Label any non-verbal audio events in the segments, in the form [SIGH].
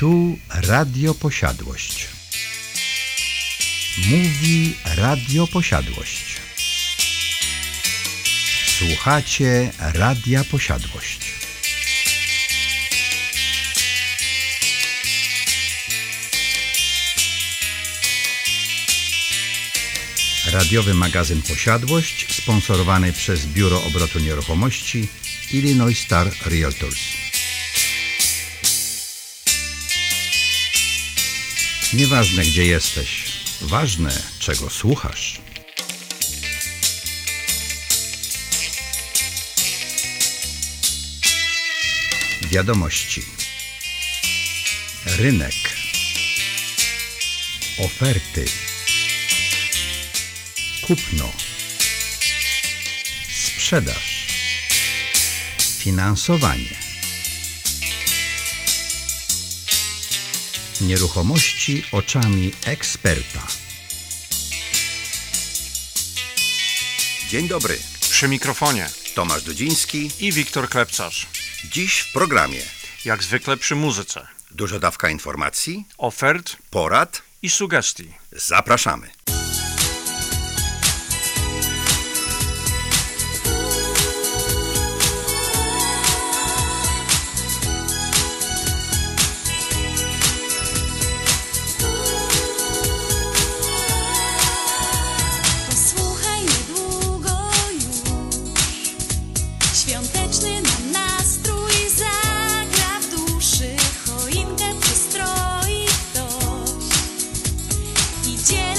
Tu Radio Posiadłość. Mówi Radio Posiadłość. Słuchacie Radia Posiadłość. Radiowy magazyn Posiadłość sponsorowany przez Biuro Obrotu Nieruchomości Illinois Star Realtors. Nieważne gdzie jesteś, ważne czego słuchasz. Wiadomości. Rynek. Oferty. Kupno. Sprzedaż. Finansowanie. Nieruchomości oczami eksperta. Dzień dobry. Przy mikrofonie Tomasz Dudziński. i Wiktor Klepcarz. Dziś w programie Jak zwykle przy muzyce. duża dawka informacji, Ofert porad. i sugestii. Zapraszamy. I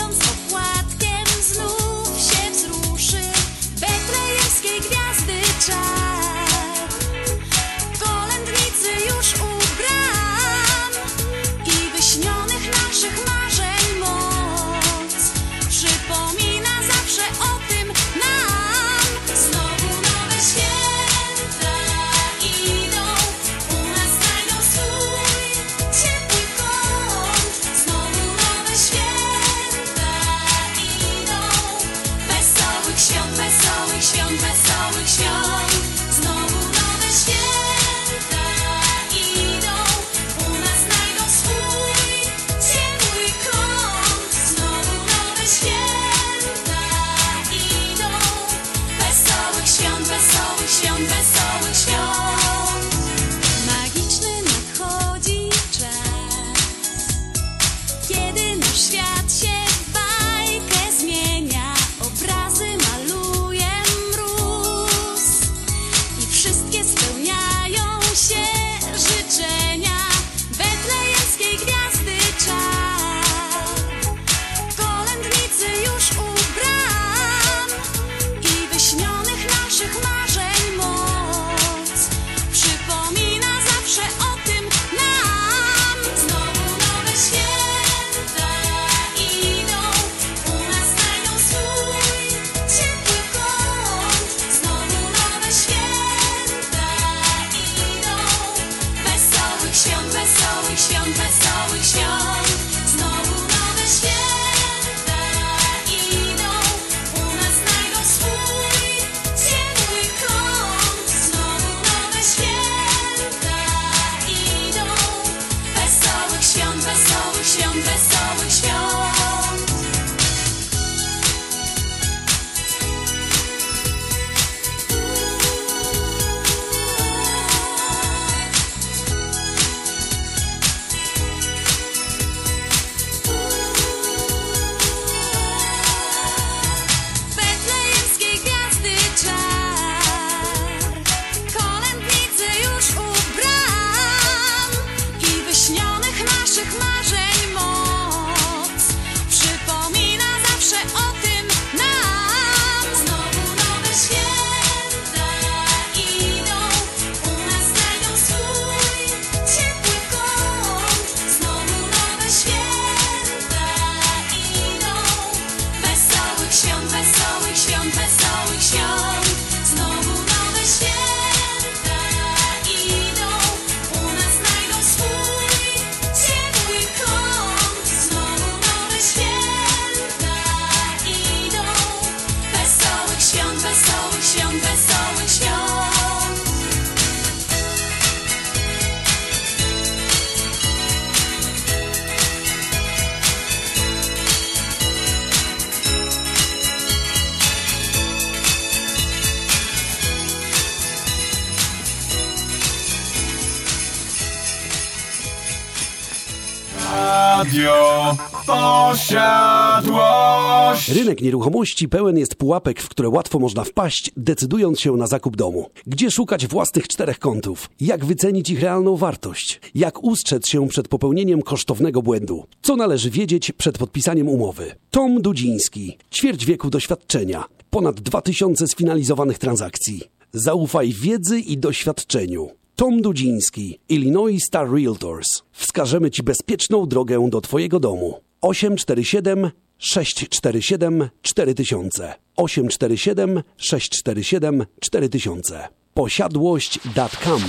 Rynek nieruchomości pełen jest pułapek, w które łatwo można wpaść, decydując się na zakup domu. Gdzie szukać własnych czterech kątów? Jak wycenić ich realną wartość? Jak ustrzec się przed popełnieniem kosztownego błędu? Co należy wiedzieć przed podpisaniem umowy? Tom Dudziński. Ćwierć wieku doświadczenia. Ponad 2000 sfinalizowanych transakcji. Zaufaj wiedzy i doświadczeniu. Tom Dudziński, Illinois Star Realtors. Wskażemy Ci bezpieczną drogę do Twojego domu. 847 647 4000 847 647 4000 Posiadłość.com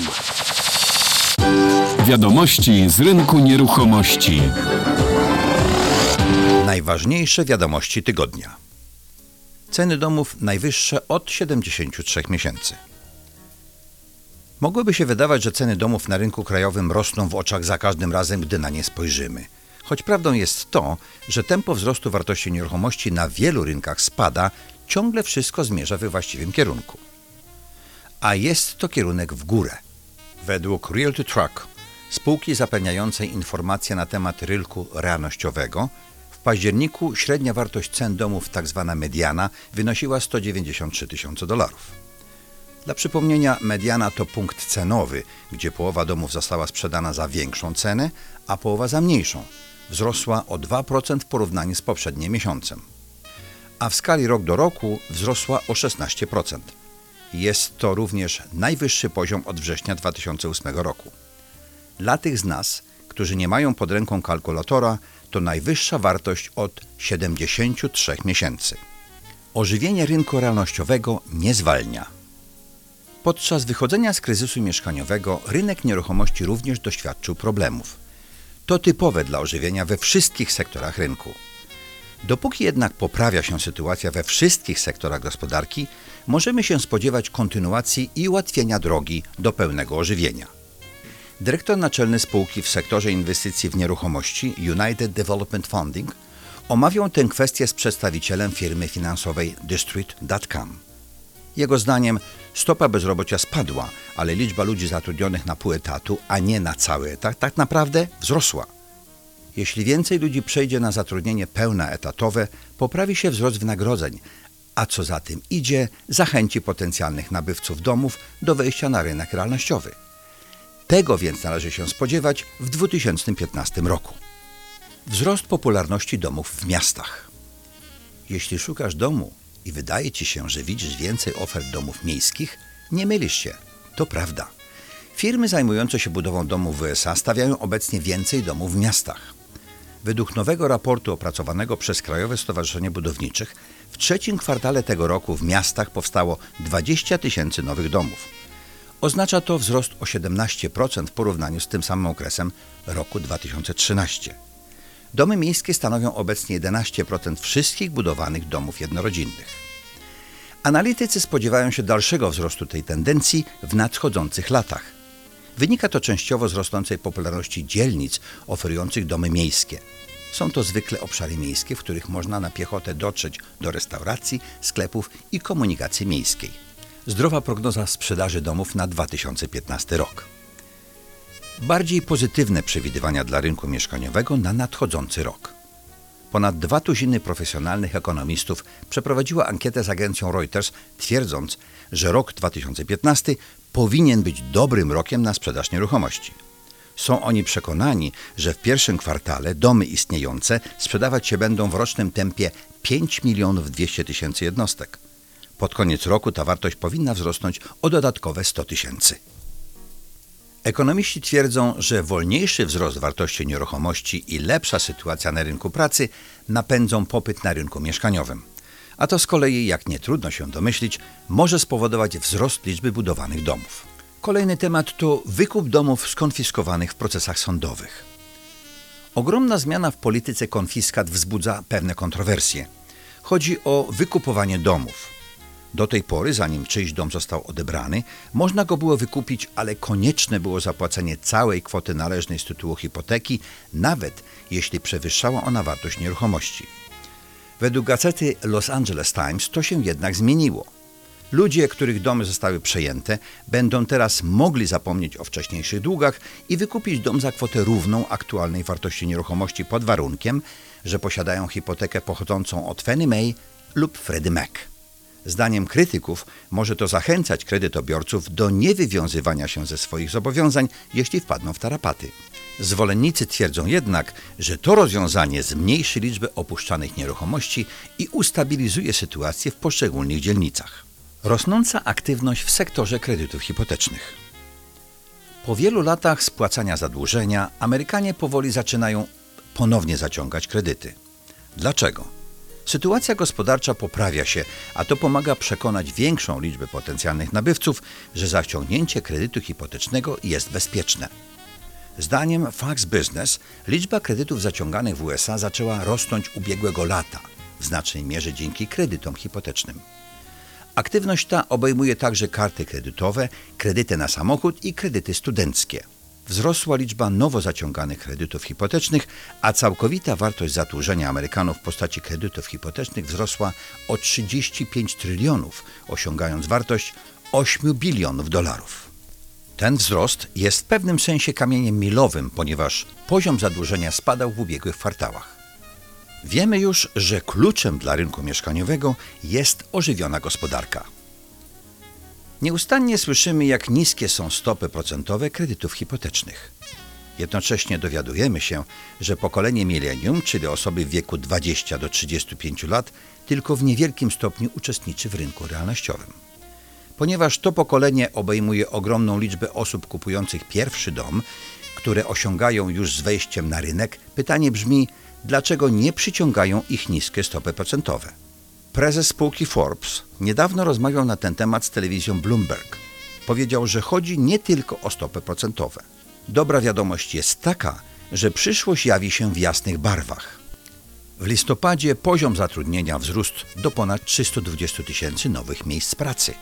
Wiadomości z rynku nieruchomości. Najważniejsze wiadomości tygodnia. Ceny domów najwyższe od 73 miesięcy. Mogłoby się wydawać, że ceny domów na rynku krajowym rosną w oczach za każdym razem, gdy na nie spojrzymy. Choć prawdą jest to, że tempo wzrostu wartości nieruchomości na wielu rynkach spada, ciągle wszystko zmierza we właściwym kierunku. A jest to kierunek w górę. Według Real Truck, spółki zapewniającej informacje na temat rynku realnościowego, w październiku średnia wartość cen domów, tzw. mediana, wynosiła 193 tysiące dolarów. Dla przypomnienia, mediana to punkt cenowy, gdzie połowa domów została sprzedana za większą cenę, a połowa za mniejszą. Wzrosła o 2% w porównaniu z poprzednim miesiącem. A w skali rok do roku wzrosła o 16%. Jest to również najwyższy poziom od września 2008 roku. Dla tych z nas, którzy nie mają pod ręką kalkulatora, to najwyższa wartość od 73 miesięcy. Ożywienie rynku realnościowego nie zwalnia. Podczas wychodzenia z kryzysu mieszkaniowego rynek nieruchomości również doświadczył problemów. To typowe dla ożywienia we wszystkich sektorach rynku. Dopóki jednak poprawia się sytuacja we wszystkich sektorach gospodarki, możemy się spodziewać kontynuacji i ułatwienia drogi do pełnego ożywienia. Dyrektor naczelny spółki w sektorze inwestycji w nieruchomości United Development Funding omawiał tę kwestię z przedstawicielem firmy finansowej District.com. Jego zdaniem stopa bezrobocia spadła, ale liczba ludzi zatrudnionych na pół etatu, a nie na cały etat, tak naprawdę wzrosła. Jeśli więcej ludzi przejdzie na zatrudnienie pełnoetatowe, poprawi się wzrost wynagrodzeń, a co za tym idzie, zachęci potencjalnych nabywców domów do wejścia na rynek realnościowy. Tego więc należy się spodziewać w 2015 roku. Wzrost popularności domów w miastach. Jeśli szukasz domu i wydaje ci się, że widzisz więcej ofert domów miejskich, nie mylisz się. To prawda. Firmy zajmujące się budową domów w USA stawiają obecnie więcej domów w miastach. Według nowego raportu opracowanego przez Krajowe Stowarzyszenie Budowniczych, w trzecim kwartale tego roku w miastach powstało 20 tysięcy nowych domów. Oznacza to wzrost o 17% w porównaniu z tym samym okresem roku 2013. Domy miejskie stanowią obecnie 11% wszystkich budowanych domów jednorodzinnych. Analitycy spodziewają się dalszego wzrostu tej tendencji w nadchodzących latach. Wynika to częściowo z rosnącej popularności dzielnic oferujących domy miejskie. Są to zwykle obszary miejskie, w których można na piechotę dotrzeć do restauracji, sklepów i komunikacji miejskiej. Zdrowa prognoza sprzedaży domów na 2015 rok. Bardziej pozytywne przewidywania dla rynku mieszkaniowego na nadchodzący rok. Ponad dwa tuziny profesjonalnych ekonomistów przeprowadziło ankietę z agencją Reuters, twierdząc, że rok 2015 powinien być dobrym rokiem na sprzedaż nieruchomości. Są oni przekonani, że w pierwszym kwartale domy istniejące sprzedawać się będą w rocznym tempie 5 milionów 200 tysięcy jednostek. Pod koniec roku ta wartość powinna wzrosnąć o dodatkowe 100 tysięcy. Ekonomiści twierdzą, że wolniejszy wzrost wartości nieruchomości i lepsza sytuacja na rynku pracy napędzą popyt na rynku mieszkaniowym. A to z kolei, jak nie trudno się domyślić, może spowodować wzrost liczby budowanych domów. Kolejny temat to wykup domów skonfiskowanych w procesach sądowych. Ogromna zmiana w polityce konfiskat wzbudza pewne kontrowersje. Chodzi o wykupowanie domów. Do tej pory, zanim czyjś dom został odebrany, można go było wykupić, ale konieczne było zapłacenie całej kwoty należnej z tytułu hipoteki, nawet jeśli przewyższała ona wartość nieruchomości. Według gazety Los Angeles Times to się jednak zmieniło. Ludzie, których domy zostały przejęte, będą teraz mogli zapomnieć o wcześniejszych długach i wykupić dom za kwotę równą aktualnej wartości nieruchomości pod warunkiem, że posiadają hipotekę pochodzącą od Fannie Mae lub Freddie Mac. Zdaniem krytyków może to zachęcać kredytobiorców do niewywiązywania się ze swoich zobowiązań, jeśli wpadną w tarapaty. Zwolennicy twierdzą jednak, że to rozwiązanie zmniejszy liczbę opuszczanych nieruchomości i ustabilizuje sytuację w poszczególnych dzielnicach. Rosnąca aktywność w sektorze kredytów hipotecznych. Po wielu latach spłacania zadłużenia, Amerykanie powoli zaczynają ponownie zaciągać kredyty. Dlaczego? Sytuacja gospodarcza poprawia się, a to pomaga przekonać większą liczbę potencjalnych nabywców, że zaciągnięcie kredytu hipotecznego jest bezpieczne. Zdaniem Fox Business liczba kredytów zaciąganych w USA zaczęła rosnąć ubiegłego lata, w znacznej mierze dzięki kredytom hipotecznym. Aktywność ta obejmuje także karty kredytowe, kredyty na samochód i kredyty studenckie. Wzrosła liczba nowo zaciąganych kredytów hipotecznych, a całkowita wartość zadłużenia Amerykanów w postaci kredytów hipotecznych wzrosła o 35 trylionów, osiągając wartość 8 bilionów dolarów. Ten wzrost jest w pewnym sensie kamieniem milowym, ponieważ poziom zadłużenia spadał w ubiegłych kwartałach. Wiemy już, że kluczem dla rynku mieszkaniowego jest ożywiona gospodarka. Nieustannie słyszymy, jak niskie są stopy procentowe kredytów hipotecznych. Jednocześnie dowiadujemy się, że pokolenie milenium, czyli osoby w wieku 20 do 35 lat, tylko w niewielkim stopniu uczestniczy w rynku realnościowym. Ponieważ to pokolenie obejmuje ogromną liczbę osób kupujących pierwszy dom, które osiągają już z wejściem na rynek, pytanie brzmi, dlaczego nie przyciągają ich niskie stopy procentowe. Prezes spółki Forbes niedawno rozmawiał na ten temat z telewizją Bloomberg. Powiedział, że chodzi nie tylko o stopy procentowe. Dobra wiadomość jest taka, że przyszłość jawi się w jasnych barwach. W listopadzie poziom zatrudnienia wzrósł do ponad 320 tysięcy nowych miejsc pracy.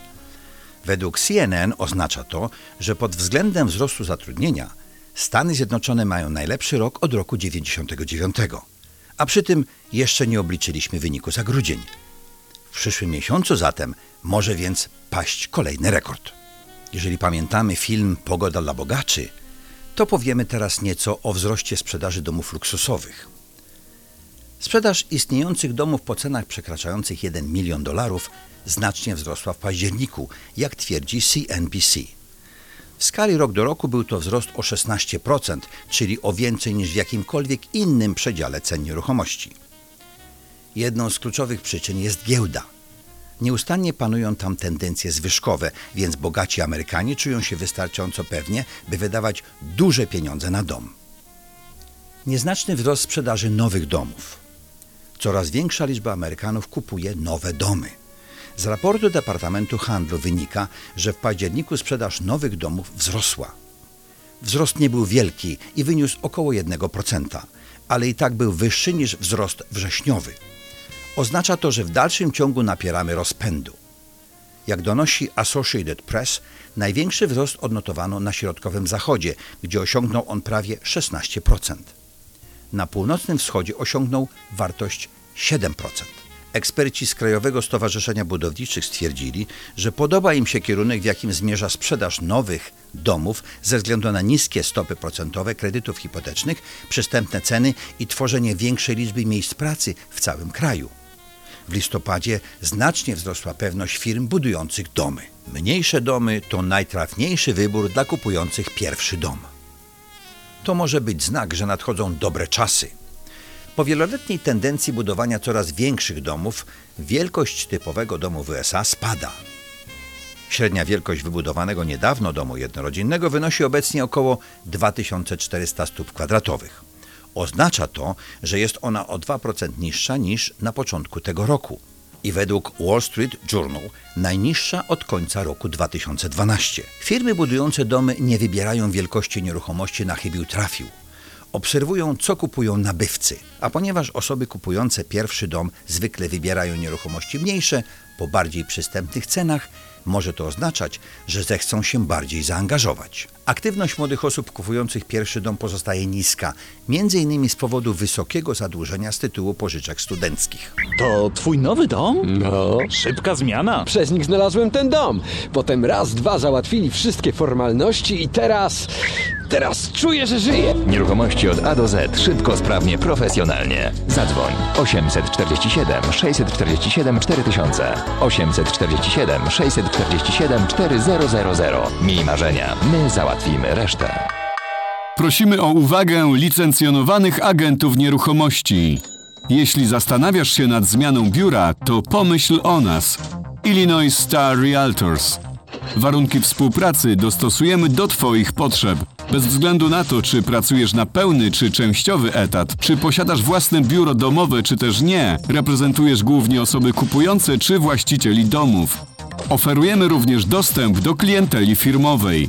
Według CNN oznacza to, że pod względem wzrostu zatrudnienia Stany Zjednoczone mają najlepszy rok od roku 99, a przy tym jeszcze nie obliczyliśmy wyniku za grudzień. W przyszłym miesiącu zatem może więc paść kolejny rekord. Jeżeli pamiętamy film Pogoda dla bogaczy, to powiemy teraz nieco o wzroście sprzedaży domów luksusowych. Sprzedaż istniejących domów po cenach przekraczających 1 milion dolarów znacznie wzrosła w październiku, jak twierdzi CNBC. W skali rok do roku był to wzrost o 16%, czyli o więcej niż w jakimkolwiek innym przedziale cen nieruchomości. Jedną z kluczowych przyczyn jest giełda. Nieustannie panują tam tendencje zwyżkowe, więc bogaci Amerykanie czują się wystarczająco pewnie, by wydawać duże pieniądze na dom. Nieznaczny wzrost sprzedaży nowych domów. Coraz większa liczba Amerykanów kupuje nowe domy. Z raportu Departamentu Handlu wynika, że w październiku sprzedaż nowych domów wzrosła. Wzrost nie był wielki i wyniósł około 1%, ale i tak był wyższy niż wzrost wrześniowy. Oznacza to, że w dalszym ciągu napieramy rozpędu. Jak donosi Associated Press, największy wzrost odnotowano na środkowym zachodzie, gdzie osiągnął on prawie 16%. Na północnym wschodzie osiągnął wartość 7%. Eksperci z Krajowego Stowarzyszenia Budowniczych stwierdzili, że podoba im się kierunek, w jakim zmierza sprzedaż nowych domów ze względu na niskie stopy procentowe kredytów hipotecznych, przystępne ceny i tworzenie większej liczby miejsc pracy w całym kraju. W listopadzie znacznie wzrosła pewność firm budujących domy. Mniejsze domy to najtrafniejszy wybór dla kupujących pierwszy dom. To może być znak, że nadchodzą dobre czasy. Po wieloletniej tendencji budowania coraz większych domów, wielkość typowego domu w USA spada. Średnia wielkość wybudowanego niedawno domu jednorodzinnego wynosi obecnie około 2400 stóp kwadratowych. Oznacza to, że jest ona o 2% niższa niż na początku tego roku i według Wall Street Journal najniższa od końca roku 2012. Firmy budujące domy nie wybierają wielkości nieruchomości na chybił trafił. Obserwują, co kupują nabywcy, a ponieważ osoby kupujące pierwszy dom zwykle wybierają nieruchomości mniejsze, po bardziej przystępnych cenach, Może to oznaczać, że zechcą się bardziej zaangażować. Aktywność młodych osób kupujących pierwszy dom pozostaje niska, między innymi z powodu wysokiego zadłużenia z tytułu pożyczek studenckich. To twój nowy dom? No, Szybka zmiana. przez nich znalazłem ten dom. Potem raz, dwa załatwili wszystkie formalności i teraz... Teraz czuję, że żyję. Nieruchomości od A do Z. Szybko, sprawnie, profesjonalnie. Zadzwoń 847 647 4000 847 647 4000 Miej marzenia, my załatwimy resztę. Prosimy o uwagę licencjonowanych agentów nieruchomości. Jeśli zastanawiasz się nad zmianą biura, to pomyśl o nas. Illinois Star Realtors. Warunki współpracy dostosujemy do Twoich potrzeb. Bez względu na to, czy pracujesz na pełny czy częściowy etat, czy posiadasz własne biuro domowe, czy też nie, reprezentujesz głównie osoby kupujące czy właścicieli domów. Oferujemy również dostęp do klienteli firmowej.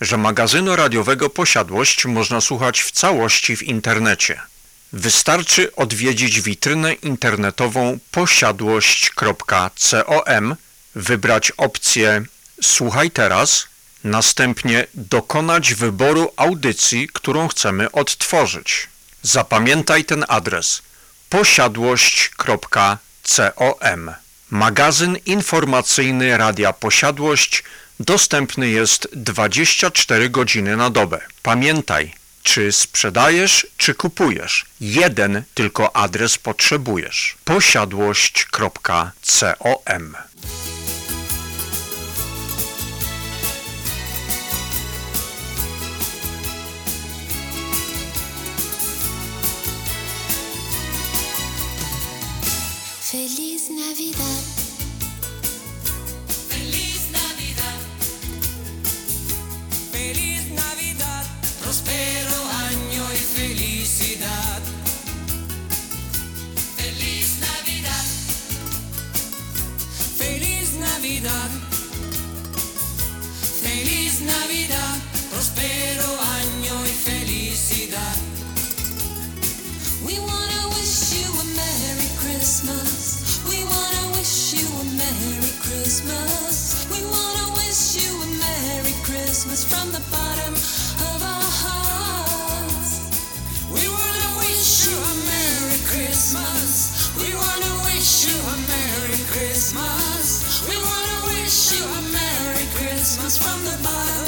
że magazynu radiowego Posiadłość można słuchać w całości w internecie. Wystarczy odwiedzić witrynę internetową posiadłość.com, wybrać opcję Słuchaj teraz, następnie dokonać wyboru audycji, którą chcemy odtworzyć. Zapamiętaj ten adres posiadłość.com. Magazyn informacyjny Radia Posiadłość dostępny jest 24 godziny na dobę. Pamiętaj, czy sprzedajesz, czy kupujesz. Jeden tylko adres potrzebujesz. posiadłość.com. Navidad. Feliz Navidad, prospero año y felicidad. We wanna wish you a Merry Christmas. We wanna wish you a Merry Christmas. We wanna wish you a Merry Christmas from the bottom from the bottom.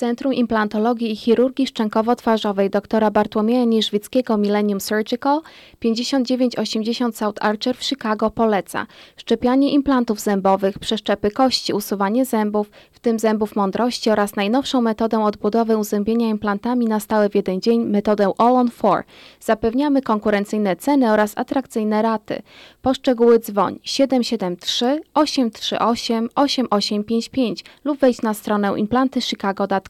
Centrum Implantologii i Chirurgii Szczękowo-Twarzowej dr Bartłomieja Niżwickiego Millennium Surgical 5980 South Archer w Chicago poleca szczepianie implantów zębowych, przeszczepy kości, usuwanie zębów, w tym zębów mądrości oraz najnowszą metodę odbudowy uzębienia implantami na stałe w jeden dzień, metodę All on 4. Zapewniamy konkurencyjne ceny oraz atrakcyjne raty. Po szczegóły dzwoń 773 838 8855 lub wejdź na stronę implantychicago.com.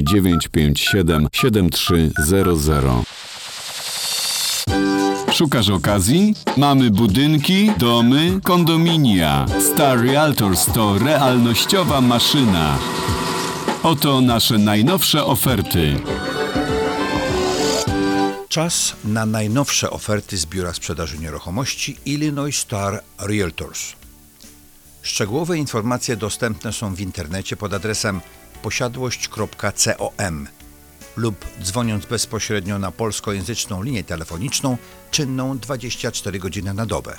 957 7300 Szukasz okazji? Mamy budynki, domy, kondominia. Star Realtors to realnościowa maszyna. Oto nasze najnowsze oferty. Czas na najnowsze oferty z Biura Sprzedaży Nieruchomości Illinois Star Realtors. Szczegółowe informacje dostępne są w internecie pod adresem posiadłość.com lub dzwoniąc bezpośrednio na polskojęzyczną linię telefoniczną czynną 24 godziny na dobę.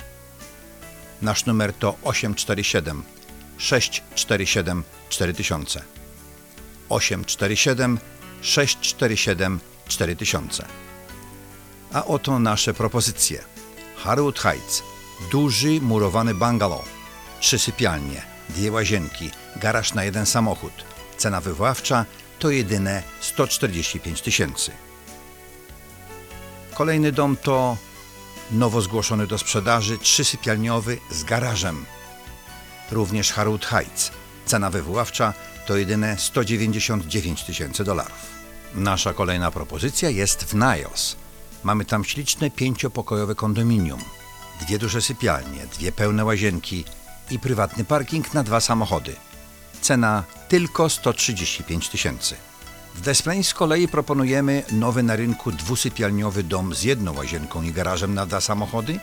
Nasz numer to 847 647 4000 847 647 4000 A oto nasze propozycje. Harwood Heights, duży murowany bungalow, trzy sypialnie, dwie łazienki, garaż na jeden samochód. Cena wywoławcza to jedyne 145 tysięcy. Kolejny dom to nowo zgłoszony do sprzedaży trzysypialniowy z garażem. Również Harwood Heights. Cena wywoławcza to jedyne 199 tysięcy dolarów. Nasza kolejna propozycja jest w Niles. Mamy tam śliczne pięciopokojowe kondominium, dwie duże sypialnie, dwie pełne łazienki i prywatny parking na dwa samochody. Cena tylko 135 tysięcy. W Des Plaines z kolei proponujemy nowy na rynku dwusypialniowy dom z jedną łazienką i garażem na dwa samochody.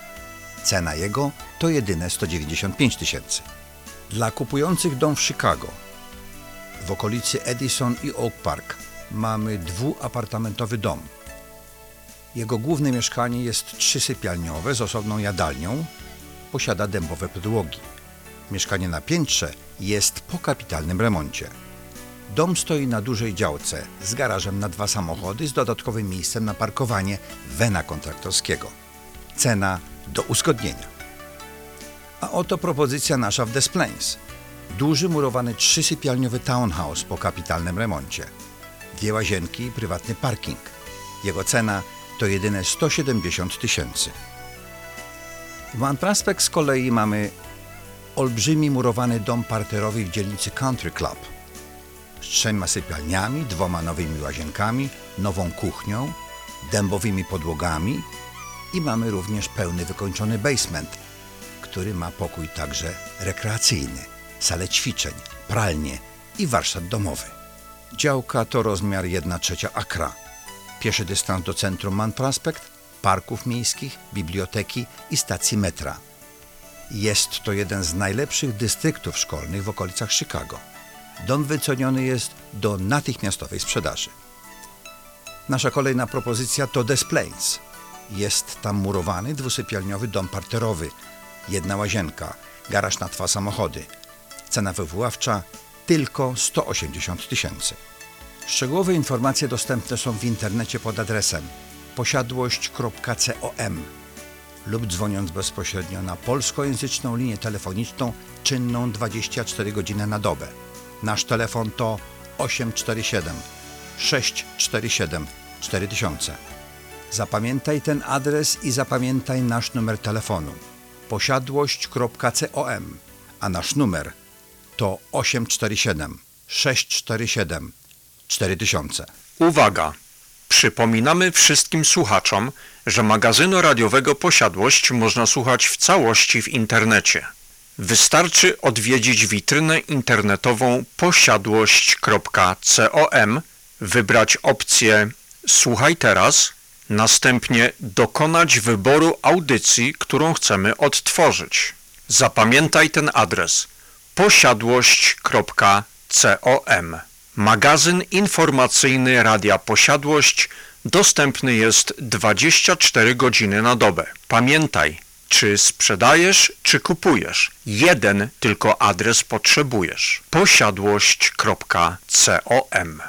Cena jego to jedyne 195 tysięcy. Dla kupujących dom w Chicago, w okolicy Edison i Oak Park, mamy dwuapartamentowy dom. Jego główne mieszkanie jest trzysypialniowe z osobną jadalnią, posiada dębowe podłogi. Mieszkanie na piętrze jest po kapitalnym remoncie. Dom stoi na dużej działce z garażem na dwa samochody z dodatkowym miejscem na parkowanie wena kontraktorskiego. Cena do uzgodnienia. A oto propozycja nasza w Des Plaines. Duży murowany trzysypialniowy townhouse po kapitalnym remoncie. Dwie łazienki i prywatny parking. Jego cena to jedyne 170 tysięcy. W One Prospect z kolei mamy olbrzymi murowany dom parterowy w dzielnicy Country Club z trzema sypialniami, dwoma nowymi łazienkami, nową kuchnią, dębowymi podłogami i mamy również pełny wykończony basement, który ma pokój także rekreacyjny, salę ćwiczeń, pralnię i warsztat domowy. Działka to rozmiar 1 trzecia akra. Pieszy dystans do centrum Man Prospect, parków miejskich, biblioteki i stacji metra. Jest to jeden z najlepszych dystryktów szkolnych w okolicach Chicago. Dom wyceniony jest do natychmiastowej sprzedaży. Nasza kolejna propozycja to Des Plaines. Jest tam murowany dwusypialniowy dom parterowy, jedna łazienka, garaż na dwa samochody. Cena wywoławcza tylko 180 tysięcy. Szczegółowe informacje dostępne są w internecie pod adresem posiadłość.com lub dzwoniąc bezpośrednio na polskojęzyczną linię telefoniczną czynną 24 godziny na dobę. Nasz telefon to 847 647 4000. Zapamiętaj ten adres i zapamiętaj nasz numer telefonu posiadłość.com, a nasz numer to 847 647 4000. Uwaga! Przypominamy wszystkim słuchaczom, że magazynu radiowego Posiadłość można słuchać w całości w internecie. Wystarczy odwiedzić witrynę internetową posiadłość.com, wybrać opcję Słuchaj teraz, następnie dokonać wyboru audycji, którą chcemy odtworzyć. Zapamiętaj ten adres posiadłość.com. Magazyn informacyjny Radia Posiadłość dostępny jest 24 godziny na dobę. Pamiętaj, czy sprzedajesz, czy kupujesz. Jeden tylko adres potrzebujesz. posiadłość.com.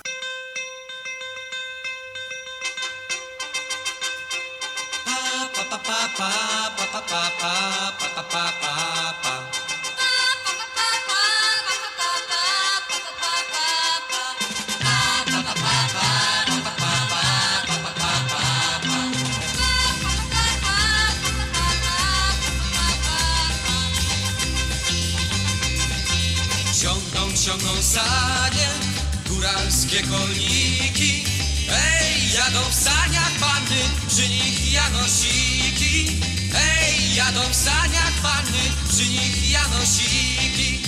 sanie, góralskie kolniki Ej, jadą w saniach panny, przy nich janosiki. Ej, jadą w saniach panny, przy nich janosiki.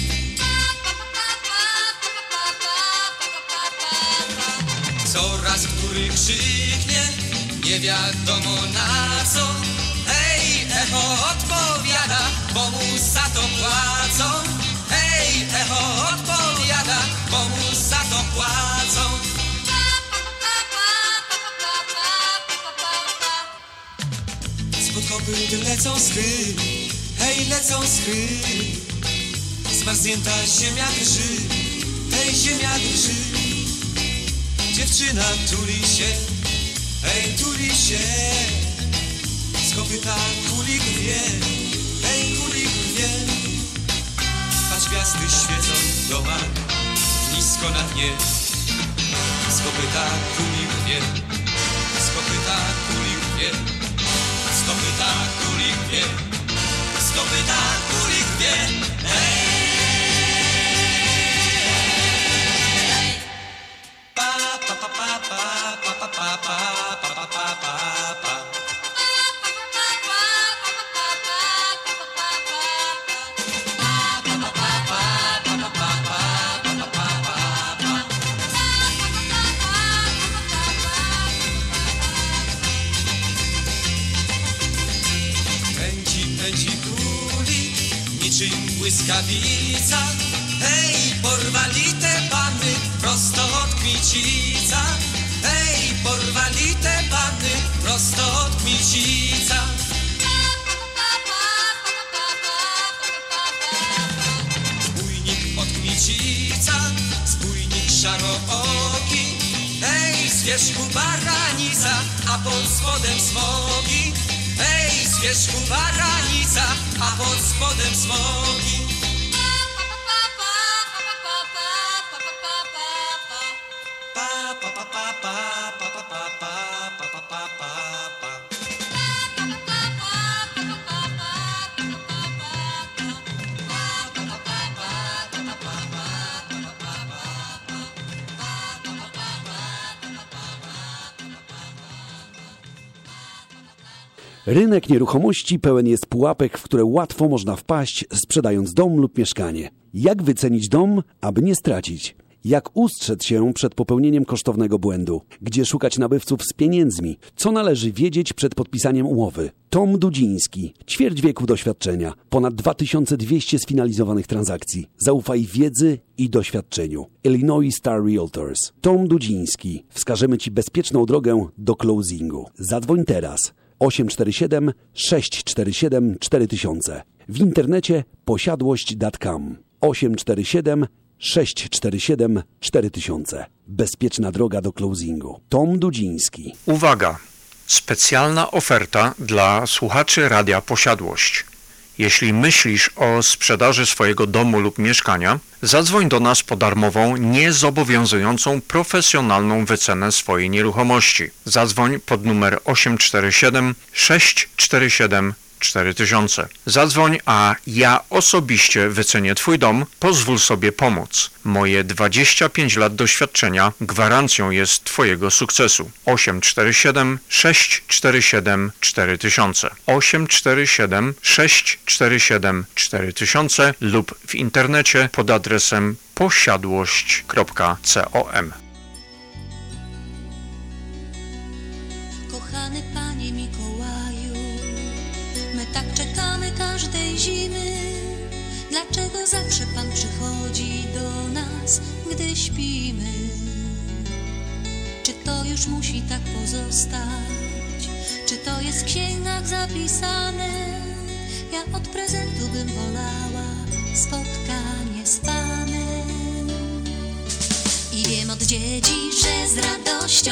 Coraz który krzyknie, nie wiadomo na co. Ej, echo odpowiada, bo mu za to płacą. Hej, echo odpowiada, bo mu za to płacą. Lecą skry, hej, lecą skry. Zmarznięta ziemia drży, hej, ziemia drży. Dziewczyna tuli się, hej, tuli się. Z kopyta kulik wie, hej, kulik wie. Patrz gwiazdy świecą domach wszystko na dnie. Z kopyta kulił mnie. Z kopyta kulił mnie. Z kopyta kulił mnie Rynek nieruchomości pełen jest pułapek, w które łatwo można wpaść, sprzedając dom lub mieszkanie. Jak wycenić dom, aby nie stracić? Jak ustrzec się przed popełnieniem kosztownego błędu? Gdzie szukać nabywców z pieniędzmi? Co należy wiedzieć przed podpisaniem umowy? Tom Dudziński, ćwierć wieku doświadczenia, ponad 2200 sfinalizowanych transakcji. Zaufaj wiedzy i doświadczeniu. Illinois Star Realtors. Tom Dudziński. Wskażemy Ci bezpieczną drogę do closingu. Zadzwoń teraz 847 647 4000. W internecie posiadłość.com 847 647 4000. Bezpieczna droga do closingu. Tom Dudziński. Uwaga! Specjalna oferta dla słuchaczy Radia Posiadłość. Jeśli myślisz o sprzedaży swojego domu lub mieszkania, zadzwoń do nas po darmową, niezobowiązującą profesjonalną wycenę swojej nieruchomości. Zadzwoń pod numer 847 647 4000. Zadzwoń, a ja osobiście wycenię Twój dom, pozwól sobie pomóc. Moje 25 lat doświadczenia gwarancją jest Twojego sukcesu. 847 647 4000 847 647 4000 lub w internecie pod adresem posiadłość.com tak czekamy każdej zimy. Dlaczego zawsze Pan przychodzi do nas, gdy śpimy? Czy to już musi tak pozostać? Czy to jest w księgach zapisane? Ja od prezentu bym wolała spotkanie z Panem. Wiem od dzieci, że z radością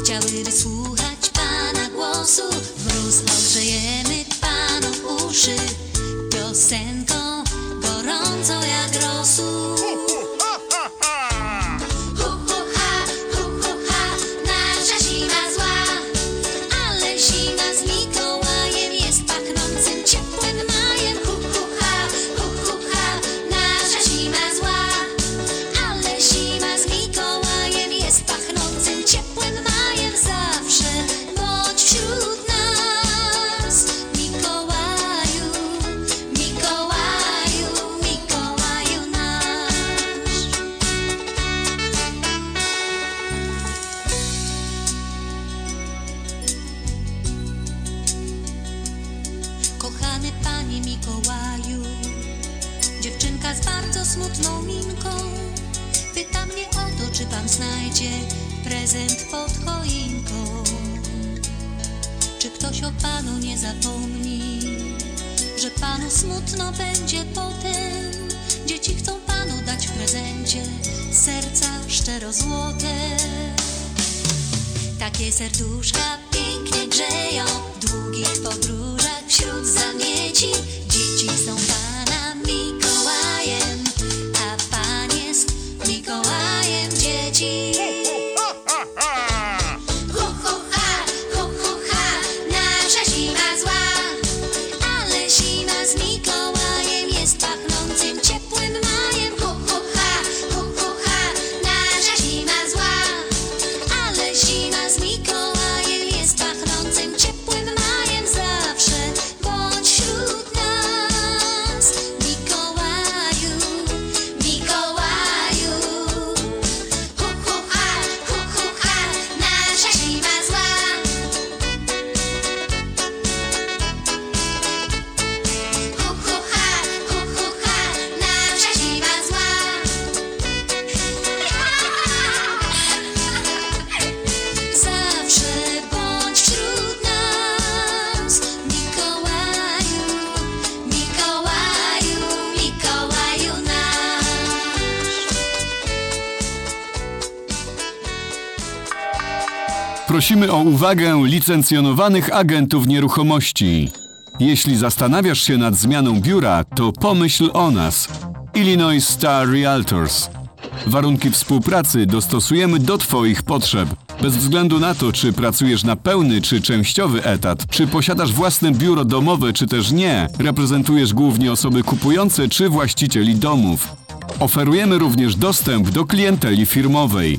chciały wysłuchać Pana głosu. Wróz ogrzejemy Panu uszy piosenką gorąco jak rosół. Prosimy o uwagę licencjonowanych agentów nieruchomości. Jeśli zastanawiasz się nad zmianą biura, to pomyśl o nas. Illinois Star Realtors. Warunki współpracy dostosujemy do Twoich potrzeb. Bez względu na to, czy pracujesz na pełny czy częściowy etat, czy posiadasz własne biuro domowe, czy też nie, reprezentujesz głównie osoby kupujące czy właścicieli domów. Oferujemy również dostęp do klienteli firmowej.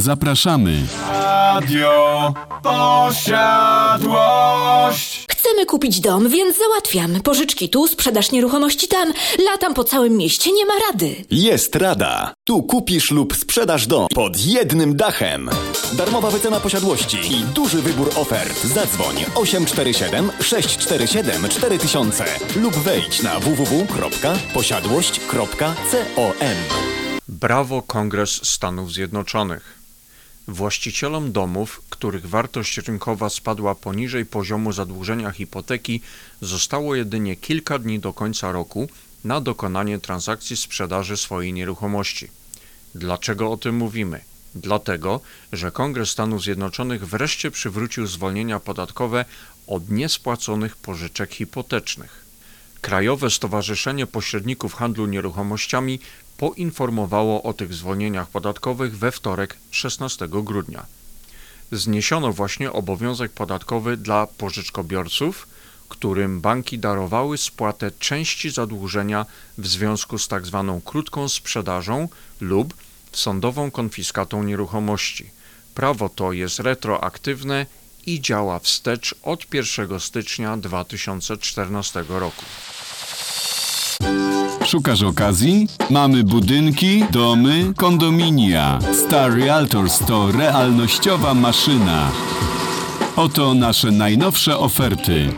Zapraszamy. Radio Posiadłość. Chcemy kupić dom, więc załatwiam. Pożyczki tu, sprzedaż nieruchomości tam. Latam po całym mieście, nie ma rady. Jest rada. Tu kupisz lub sprzedasz dom pod jednym dachem. Darmowa wycena posiadłości i duży wybór ofert. Zadzwoń 847 647 4000 lub wejdź na www.posiadłość.com. Brawo Kongres Stanów Zjednoczonych. Właścicielom domów, których wartość rynkowa spadła poniżej poziomu zadłużenia hipoteki, zostało jedynie kilka dni do końca roku na dokonanie transakcji sprzedaży swojej nieruchomości. Dlaczego o tym mówimy? Dlatego, że Kongres Stanów Zjednoczonych wreszcie przywrócił zwolnienia podatkowe od niespłaconych pożyczek hipotecznych. Krajowe Stowarzyszenie Pośredników Handlu Nieruchomościami poinformowało o tych zwolnieniach podatkowych we wtorek 16 grudnia. Zniesiono właśnie obowiązek podatkowy dla pożyczkobiorców, którym banki darowały spłatę części zadłużenia w związku z tzw. Tak krótką sprzedażą lub sądową konfiskatą nieruchomości. Prawo to jest retroaktywne i działa wstecz od 1 stycznia 2014 roku. Szukasz okazji? Mamy budynki, domy, kondominia. Star Realtors to realnościowa maszyna. Oto nasze najnowsze oferty.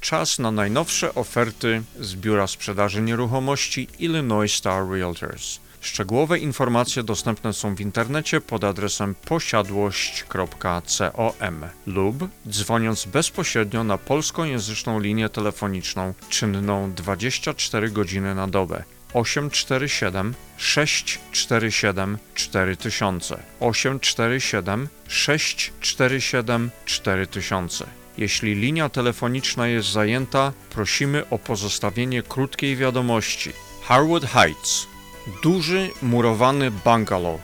Czas na najnowsze oferty z Biura Sprzedaży Nieruchomości Illinois Star Realtors. Szczegółowe informacje dostępne są w internecie pod adresem posiadłość.com lub dzwoniąc bezpośrednio na polskojęzyczną linię telefoniczną czynną 24 godziny na dobę 847 647 4000 847 647 4000 jeśli linia telefoniczna jest zajęta, prosimy o pozostawienie krótkiej wiadomości. Harwood Heights. Duży murowany bungalow.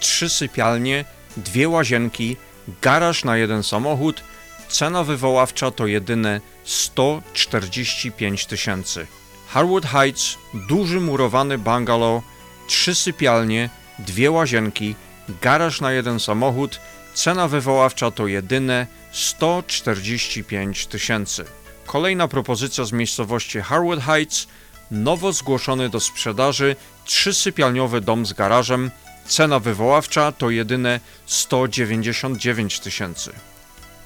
Trzy sypialnie, dwie łazienki, garaż na jeden samochód. Cena wywoławcza to jedyne 145 tysięcy. Harwood Heights. Duży murowany bungalow. Trzy sypialnie, dwie łazienki, garaż na jeden samochód. Cena wywoławcza to jedyne 145 tysięcy. Kolejna propozycja z miejscowości Harwood Heights, nowo zgłoszony do sprzedaży trzysypialniowy dom z garażem. Cena wywoławcza to jedyne 199 tysięcy.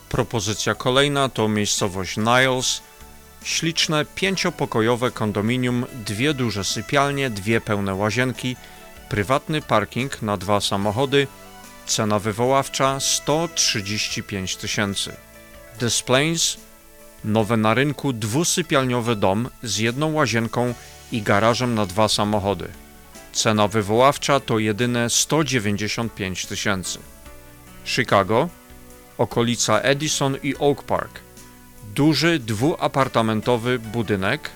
Propozycja kolejna to miejscowość Niles. Śliczne pięciopokojowe kondominium, dwie duże sypialnie, dwie pełne łazienki, prywatny parking na dwa samochody, Cena wywoławcza 135 tysięcy. Des Plains nowy na rynku dwusypialniowy dom z jedną łazienką i garażem na dwa samochody. Cena wywoławcza to jedyne 195 tysięcy. Chicago, okolica Edison i Oak Park. Duży dwuapartamentowy budynek.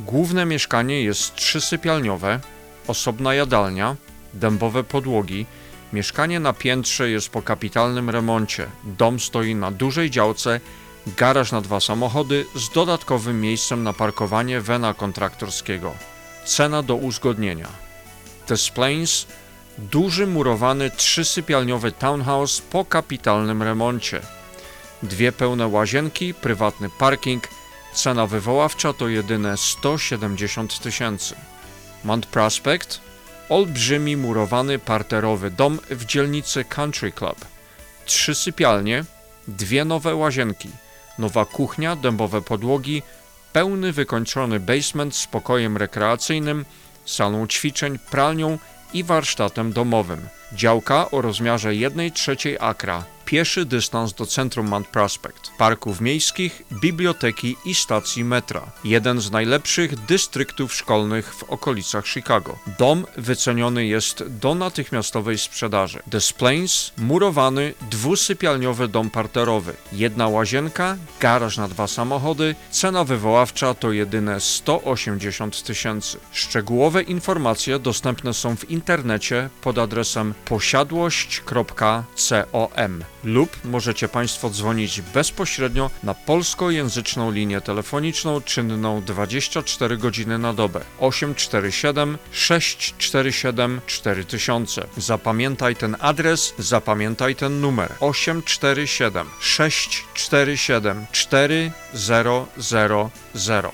Główne mieszkanie jest trzysypialniowe, osobna jadalnia, dębowe podłogi, Mieszkanie na piętrze jest po kapitalnym remoncie. Dom stoi na dużej działce, garaż na dwa samochody z dodatkowym miejscem na parkowanie wena kontraktorskiego. Cena do uzgodnienia. Des Plains duży murowany trzysypialniowy townhouse po kapitalnym remoncie. Dwie pełne łazienki, prywatny parking, cena wywoławcza to jedyne 170 tysięcy. Mount Prospect olbrzymi murowany parterowy dom w dzielnicy Country Club. Trzy sypialnie, dwie nowe łazienki, nowa kuchnia, dębowe podłogi, pełny wykończony basement z pokojem rekreacyjnym, salą ćwiczeń, pralnią i warsztatem domowym. Działka o rozmiarze 1 trzeciej akra, pieszy dystans do centrum Mount Prospect, parków miejskich, biblioteki i stacji metra. Jeden z najlepszych dystryktów szkolnych w okolicach Chicago. Dom wyceniony jest do natychmiastowej sprzedaży. Des murowany, dwusypialniowy dom parterowy, jedna łazienka, garaż na dwa samochody, cena wywoławcza to jedyne 180 tysięcy. Szczegółowe informacje dostępne są w internecie pod adresem posiadłość.com lub możecie Państwo dzwonić bezpośrednio na polskojęzyczną linię telefoniczną czynną 24 godziny na dobę 847 647 4000. Zapamiętaj ten adres, zapamiętaj ten numer 847 647 4000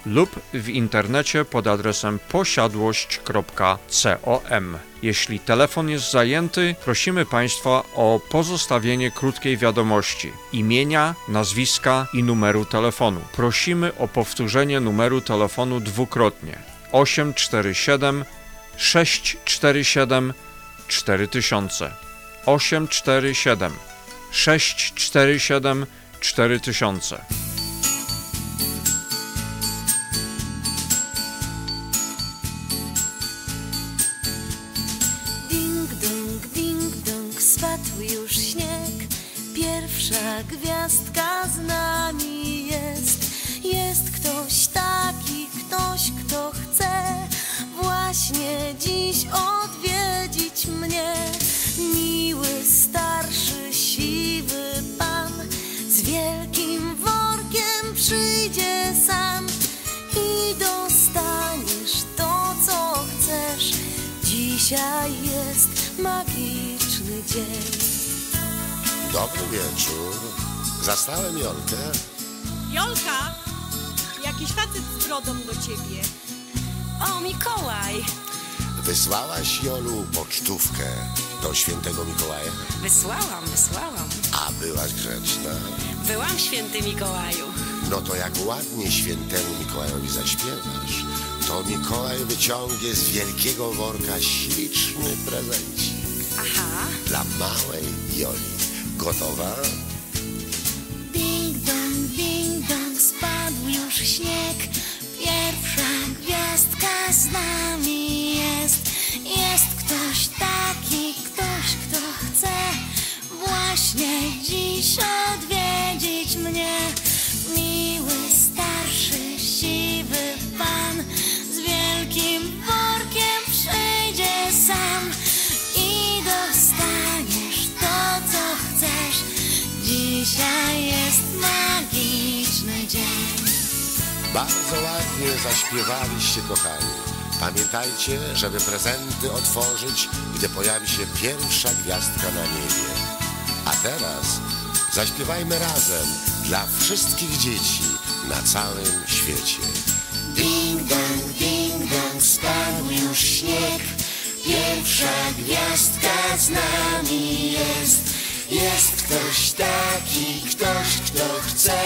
lub w internecie pod adresem posiadłość.com. Jeśli telefon jest zajęty, prosimy Państwa o pozostawienie krótkiej wiadomości, imienia, nazwiska i numeru telefonu. Prosimy o powtórzenie numeru telefonu dwukrotnie. 847 647 4000 847 647 4000 gwiazdka z nami jest. Jest ktoś taki, ktoś, kto chce właśnie dziś odwiedzić mnie. Miły, starszy, siwy pan z wielkim workiem przyjdzie sam i dostaniesz to, co chcesz. Dzisiaj jest magiczny dzień. Dobry wieczór. Zastałem Jolkę. Jolka! Jakiś facet z brodą do ciebie. O, Mikołaj! Wysłałaś Jolu pocztówkę do świętego Mikołaja? Wysłałam, wysłałam. A byłaś grzeczna? Byłam święty Mikołaju. No to jak ładnie świętemu Mikołajowi zaśpiewasz, to Mikołaj wyciągnie z wielkiego worka śliczny prezencik Aha. dla małej Joli. Gotowa? Już śnieg. Pierwsza gwiazdka z nami jest. Jest ktoś taki, ktoś, kto chce właśnie dziś odwiedzić mnie. Miły, starszy, siwy pan z wielkim workiem przyjdzie sam i dostaniesz to, co chcesz. Dzisiaj jest magiczny dzień. Bardzo ładnie zaśpiewaliście, kochani. Pamiętajcie, żeby prezenty otworzyć, gdy pojawi się pierwsza gwiazdka na niebie. A teraz zaśpiewajmy razem dla wszystkich dzieci na całym świecie. Ding dong, ding dong, spadł już śnieg. Pierwsza gwiazdka z nami jest. Jest ktoś taki, ktoś, kto chce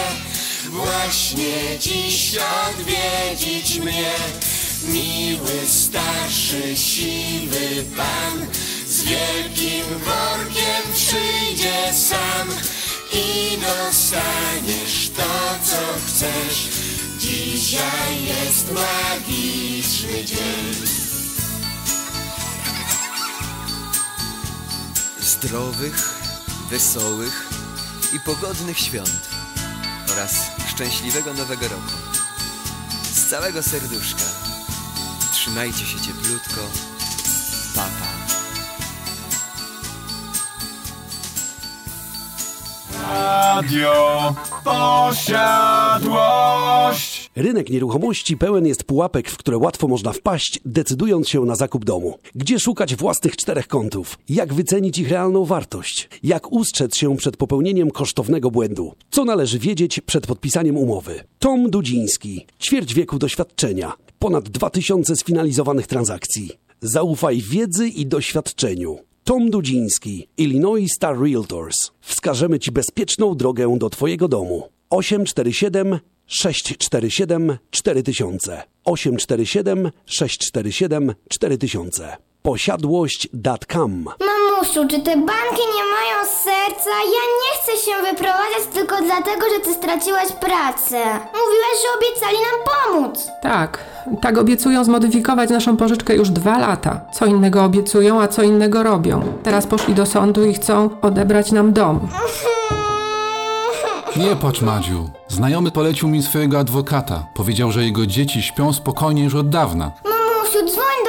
właśnie dziś odwiedzić mnie. Miły, starszy, siwy pan z wielkim workiem przyjdzie sam i dostaniesz to, co chcesz. Dzisiaj jest magiczny dzień. zdrowych, wesołych i pogodnych świąt oraz szczęśliwego nowego roku. Z całego serduszka. Trzymajcie się cieplutko. Papa. Pa. Radio Posiadłość. Rynek nieruchomości pełen jest pułapek, w które łatwo można wpaść, decydując się na zakup domu. Gdzie szukać własnych czterech kątów? Jak wycenić ich realną wartość? Jak ustrzec się przed popełnieniem kosztownego błędu? Co należy wiedzieć przed podpisaniem umowy? Tom Dudziński. Ćwierć wieku doświadczenia. Ponad 2000 sfinalizowanych transakcji. Zaufaj wiedzy i doświadczeniu. Tom Dudziński, Illinois Star Realtors. Wskażemy Ci bezpieczną drogę do Twojego domu. 847 647 4000 847 647 4000 posiadłość.com Mamusiu, czy te banki nie mają serca? Ja nie chcę się wyprowadzać tylko dlatego, że ty straciłaś pracę. Mówiłaś, że obiecali nam pomóc. Tak, tak obiecują zmodyfikować naszą pożyczkę już dwa lata. Co innego obiecują, a co innego robią. Teraz poszli do sądu i chcą odebrać nam dom. [LAUGHS] Nie płacz, Madziu. Znajomy polecił mi swojego adwokata. Powiedział, że jego dzieci śpią spokojnie już od dawna. Tatusiu, dzwoń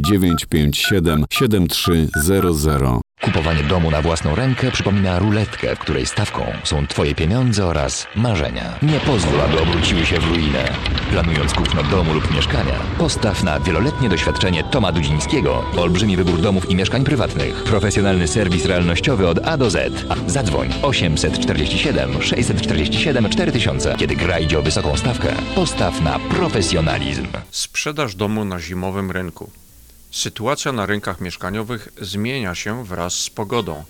957 7300. Kupowanie domu na własną rękę przypomina ruletkę, w której stawką są Twoje pieniądze oraz marzenia. Nie pozwól, aby obróciły się w ruinę. Planując kupno domu lub mieszkania, postaw na wieloletnie doświadczenie Toma Dudzińskiego, olbrzymi wybór domów i mieszkań prywatnych, profesjonalny serwis realnościowy od A do Z. Zadzwoń 847 647 4000. Kiedy gra idzie o wysoką stawkę, postaw na profesjonalizm. Sprzedaż domu na zimowym rynku. Sytuacja na rynkach mieszkaniowych zmienia się wraz z pogodą.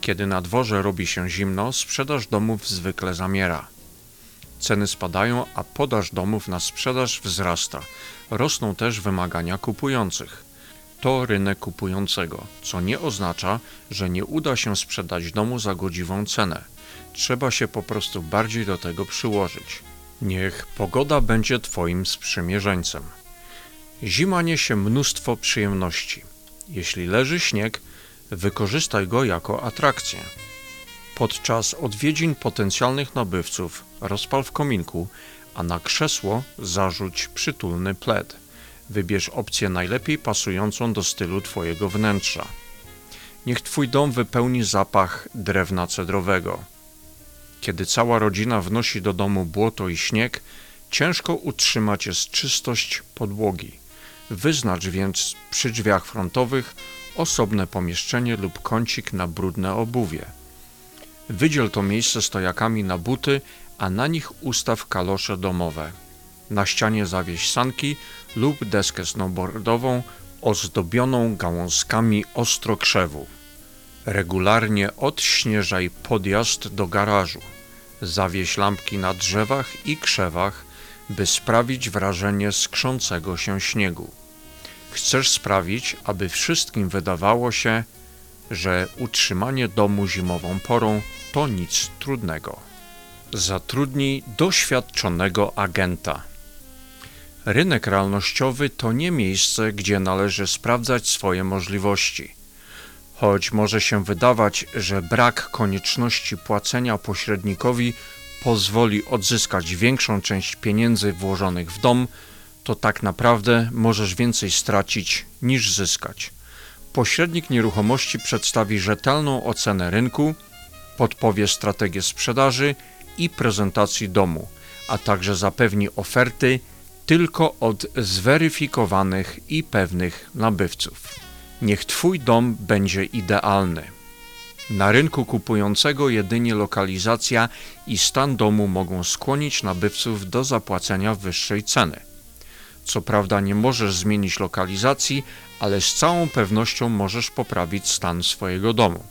Kiedy na dworze robi się zimno, sprzedaż domów zwykle zamiera. Ceny spadają, a podaż domów na sprzedaż wzrasta. Rosną też wymagania kupujących. To rynek kupującego, co nie oznacza, że nie uda się sprzedać domu za godziwą cenę. Trzeba się po prostu bardziej do tego przyłożyć. Niech pogoda będzie Twoim sprzymierzeńcem. Zima niesie mnóstwo przyjemności. Jeśli leży śnieg, wykorzystaj go jako atrakcję. Podczas odwiedzin potencjalnych nabywców rozpal w kominku, a na krzesło zarzuć przytulny pled. Wybierz opcję najlepiej pasującą do stylu Twojego wnętrza. Niech Twój dom wypełni zapach drewna cedrowego. Kiedy cała rodzina wnosi do domu błoto i śnieg, ciężko utrzymać jest czystość podłogi. Wyznacz więc przy drzwiach frontowych osobne pomieszczenie lub kącik na brudne obuwie. Wydziel to miejsce stojakami na buty, a na nich ustaw kalosze domowe. Na ścianie zawieś sanki lub deskę snowboardową ozdobioną gałązkami ostrokrzewu. Regularnie odśnieżaj podjazd do garażu. Zawieś lampki na drzewach i krzewach, by sprawić wrażenie skrzącego się śniegu. Chcesz sprawić, aby wszystkim wydawało się, że utrzymanie domu zimową porą to nic trudnego. Zatrudnij doświadczonego agenta. Rynek realnościowy to nie miejsce, gdzie należy sprawdzać swoje możliwości. Choć może się wydawać, że brak konieczności płacenia pośrednikowi pozwoli odzyskać większą część pieniędzy włożonych w dom, to tak naprawdę możesz więcej stracić niż zyskać. Pośrednik nieruchomości przedstawi rzetelną ocenę rynku, podpowie strategię sprzedaży i prezentacji domu, a także zapewni oferty tylko od zweryfikowanych i pewnych nabywców. Niech Twój dom będzie idealny. Na rynku kupującego jedynie lokalizacja i stan domu mogą skłonić nabywców do zapłacenia wyższej ceny. Co prawda nie możesz zmienić lokalizacji, ale z całą pewnością możesz poprawić stan swojego domu.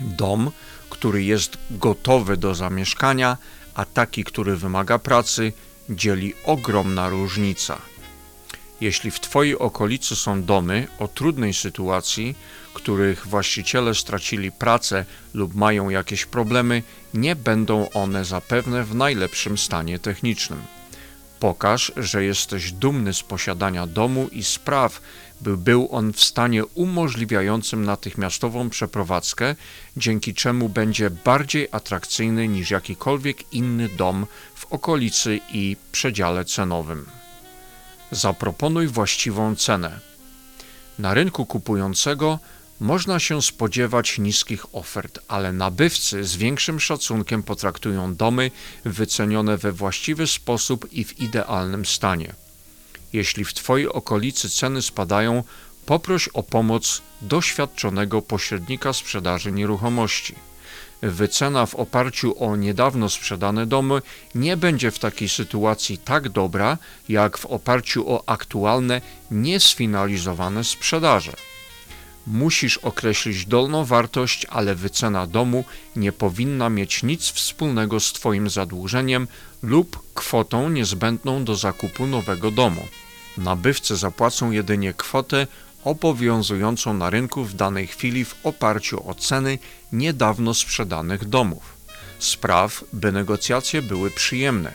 Dom, który jest gotowy do zamieszkania, a taki, który wymaga pracy, dzieli ogromna różnica. Jeśli w Twojej okolicy są domy o trudnej sytuacji, których właściciele stracili pracę lub mają jakieś problemy, nie będą one zapewne w najlepszym stanie technicznym. Pokaż, że jesteś dumny z posiadania domu i spraw, by był on w stanie umożliwiającym natychmiastową przeprowadzkę, dzięki czemu będzie bardziej atrakcyjny niż jakikolwiek inny dom w okolicy i przedziale cenowym. Zaproponuj właściwą cenę. Na rynku kupującego można się spodziewać niskich ofert, ale nabywcy z większym szacunkiem potraktują domy wycenione we właściwy sposób i w idealnym stanie. Jeśli w Twojej okolicy ceny spadają, poproś o pomoc doświadczonego pośrednika sprzedaży nieruchomości. Wycena w oparciu o niedawno sprzedane domy nie będzie w takiej sytuacji tak dobra, jak w oparciu o aktualne, niesfinalizowane sprzedaże. Musisz określić dolną wartość, ale wycena domu nie powinna mieć nic wspólnego z Twoim zadłużeniem lub kwotą niezbędną do zakupu nowego domu. Nabywcy zapłacą jedynie kwotę obowiązującą na rynku w danej chwili w oparciu o ceny niedawno sprzedanych domów. Spraw, by negocjacje były przyjemne.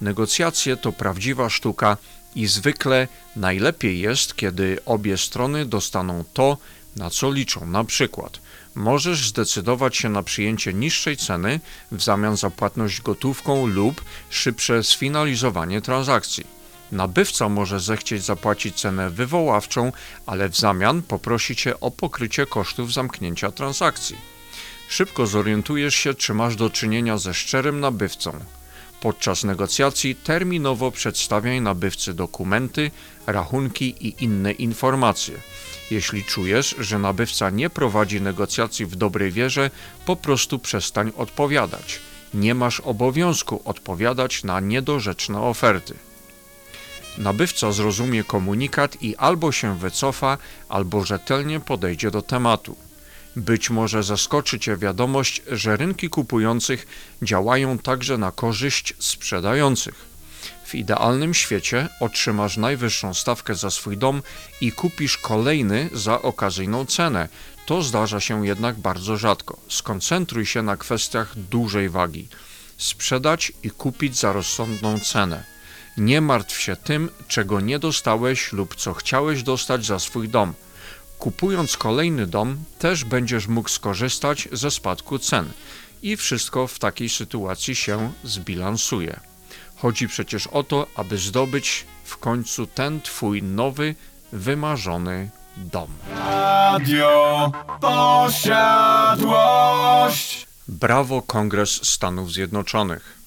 Negocjacje to prawdziwa sztuka i zwykle najlepiej jest, kiedy obie strony dostaną to, na co liczą. Na przykład, możesz zdecydować się na przyjęcie niższej ceny w zamian za płatność gotówką lub szybsze sfinalizowanie transakcji. Nabywca może zechcieć zapłacić cenę wywoławczą, ale w zamian poprosi cię o pokrycie kosztów zamknięcia transakcji. Szybko zorientujesz się, czy masz do czynienia ze szczerym nabywcą. Podczas negocjacji terminowo przedstawiaj nabywcy dokumenty, rachunki i inne informacje. Jeśli czujesz, że nabywca nie prowadzi negocjacji w dobrej wierze, po prostu przestań odpowiadać. Nie masz obowiązku odpowiadać na niedorzeczne oferty. Nabywca zrozumie komunikat i albo się wycofa, albo rzetelnie podejdzie do tematu. Być może zaskoczy Cię wiadomość, że rynki kupujących działają także na korzyść sprzedających. W idealnym świecie otrzymasz najwyższą stawkę za swój dom i kupisz kolejny za okazyjną cenę. To zdarza się jednak bardzo rzadko. Skoncentruj się na kwestiach dużej wagi. Sprzedać i kupić za rozsądną cenę. Nie martw się tym, czego nie dostałeś lub co chciałeś dostać za swój dom. Kupując kolejny dom, też będziesz mógł skorzystać ze spadku cen i wszystko w takiej sytuacji się zbilansuje. Chodzi przecież o to, aby zdobyć w końcu ten twój nowy, wymarzony dom. Radio Posiadłość. Brawo Kongres Stanów Zjednoczonych.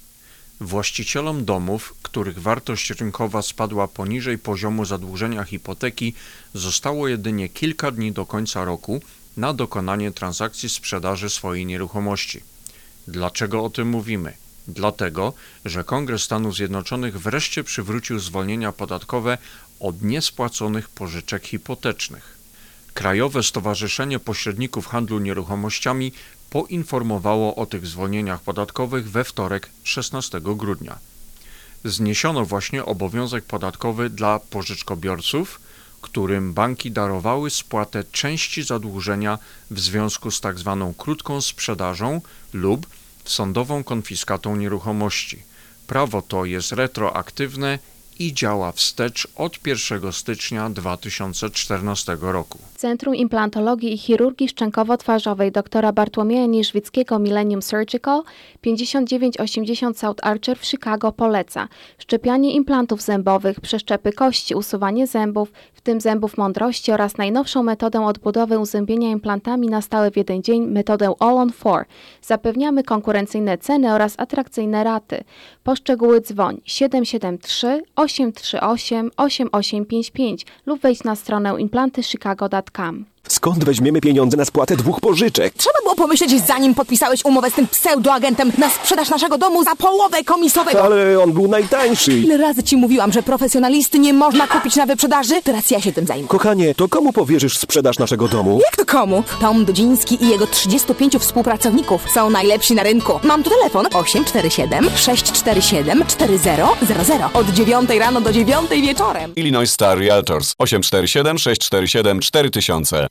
Właścicielom domów, których wartość rynkowa spadła poniżej poziomu zadłużenia hipoteki, zostało jedynie kilka dni do końca roku na dokonanie transakcji sprzedaży swojej nieruchomości. Dlaczego o tym mówimy? Dlatego, że Kongres Stanów Zjednoczonych wreszcie przywrócił zwolnienia podatkowe od niespłaconych pożyczek hipotecznych. Krajowe Stowarzyszenie Pośredników Handlu Nieruchomościami poinformowało o tych zwolnieniach podatkowych we wtorek 16 grudnia. Zniesiono właśnie obowiązek podatkowy dla pożyczkobiorców, którym banki darowały spłatę części zadłużenia w związku z tzw. Tak krótką sprzedażą lub sądową konfiskatą nieruchomości. Prawo to jest retroaktywne i działa wstecz od 1 stycznia 2014 roku. Centrum Implantologii i Chirurgii Szczękowo-Twarzowej dr Bartłomieja Niżwickiego Millennium Surgical 5980 South Archer w Chicago poleca szczepianie implantów zębowych, przeszczepy kości, usuwanie zębów, w tym zębów mądrości oraz najnowszą metodę odbudowy uzębienia implantami na stałe w jeden dzień, metodę All on 4. Zapewniamy konkurencyjne ceny oraz atrakcyjne raty. Po szczegóły dzwoń 773 838 8855 lub wejdź na stronę implantychicago.com. Skąd weźmiemy pieniądze na spłatę dwóch pożyczek? Trzeba było pomyśleć, zanim podpisałeś umowę z tym pseudoagentem na sprzedaż naszego domu za połowę komisowego. Ale on był najtańszy. Ile razy ci mówiłam, że profesjonalisty nie można kupić na wyprzedaży? Teraz ja się tym zajmę. Kochanie, to komu powierzysz sprzedaż naszego domu? Jak to komu? Tom Dudziński i jego 35 współpracowników są najlepsi na rynku. Mam tu telefon 847 647 4000 od 9 rano do 9 wieczorem. Illinois Star Realtors 847 647 4000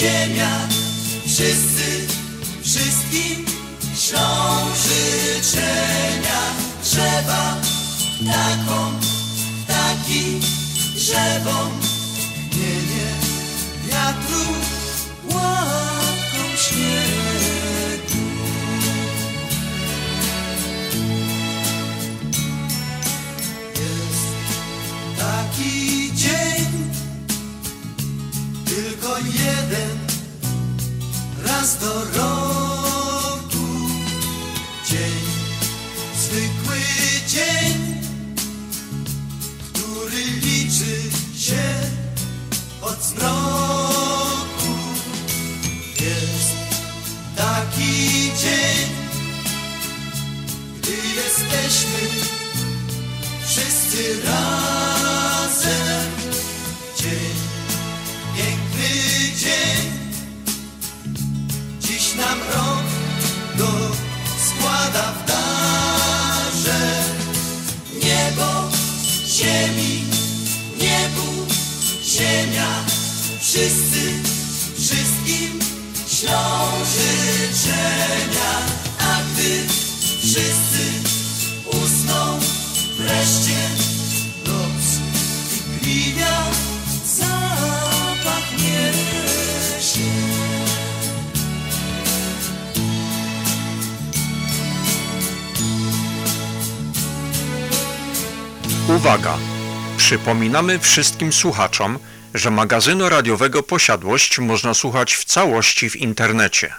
ziemia, wszyscy, wszystkim ślą życzenia. Drzewa, taką, taki, drzewom, gnienie wiatru, łapką śniegu. Tylko jeden, raz do roku. Dzień, zwykły dzień, który liczy się od zmroku. Jest taki dzień, gdy jesteśmy wszyscy razem. Wszyscy, wszystkim ślą życzenia, a gdy wszyscy usną wreszcie noc i gliwia. Uwaga! Przypominamy wszystkim słuchaczom, że magazynu radiowego Posiadłość można słuchać w całości w internecie.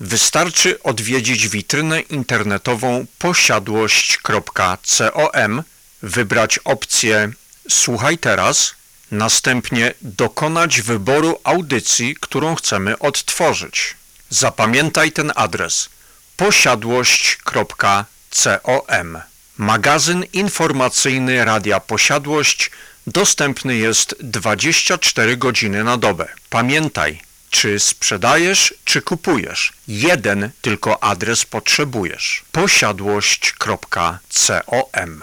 Wystarczy odwiedzić witrynę internetową posiadłość.com, wybrać opcję Słuchaj teraz, następnie dokonać wyboru audycji, którą chcemy odtworzyć. Zapamiętaj ten adres posiadłość.com. Magazyn informacyjny Radia Posiadłość dostępny jest 24 godziny na dobę. Pamiętaj, czy sprzedajesz, czy kupujesz. Jeden tylko adres potrzebujesz. posiadłość.com.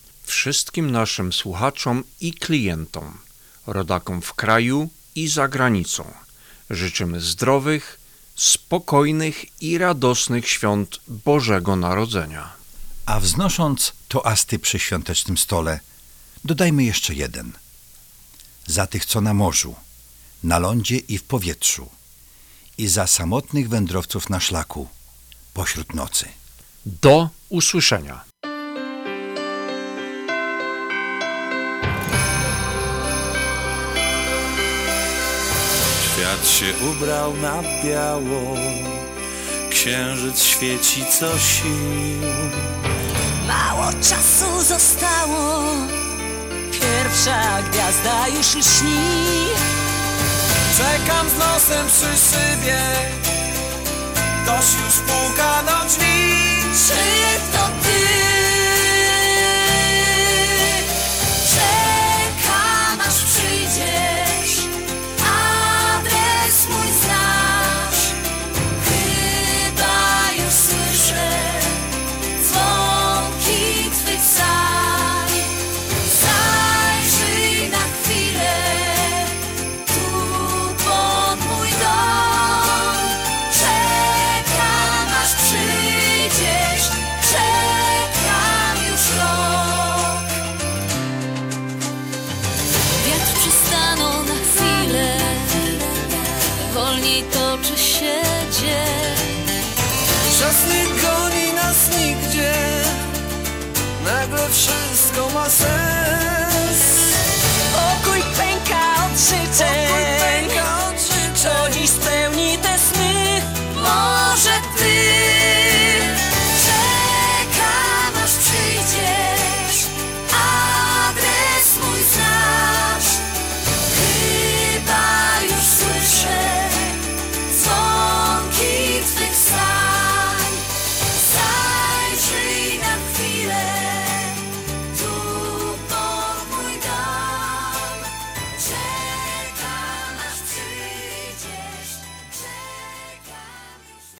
Wszystkim naszym słuchaczom i klientom, rodakom w kraju i za granicą życzymy zdrowych, spokojnych i radosnych świąt Bożego Narodzenia. A wznosząc toasty przy świątecznym stole, dodajmy jeszcze jeden. Za tych, co na morzu, na lądzie i w powietrzu, i za samotnych wędrowców na szlaku, pośród nocy. Do usłyszenia. Świat się ubrał na biało, księżyc świeci co sił. Mało czasu zostało, pierwsza gwiazda już lśni. Czekam z nosem przy szybie, ktoś już puka do drzwi. Wszystko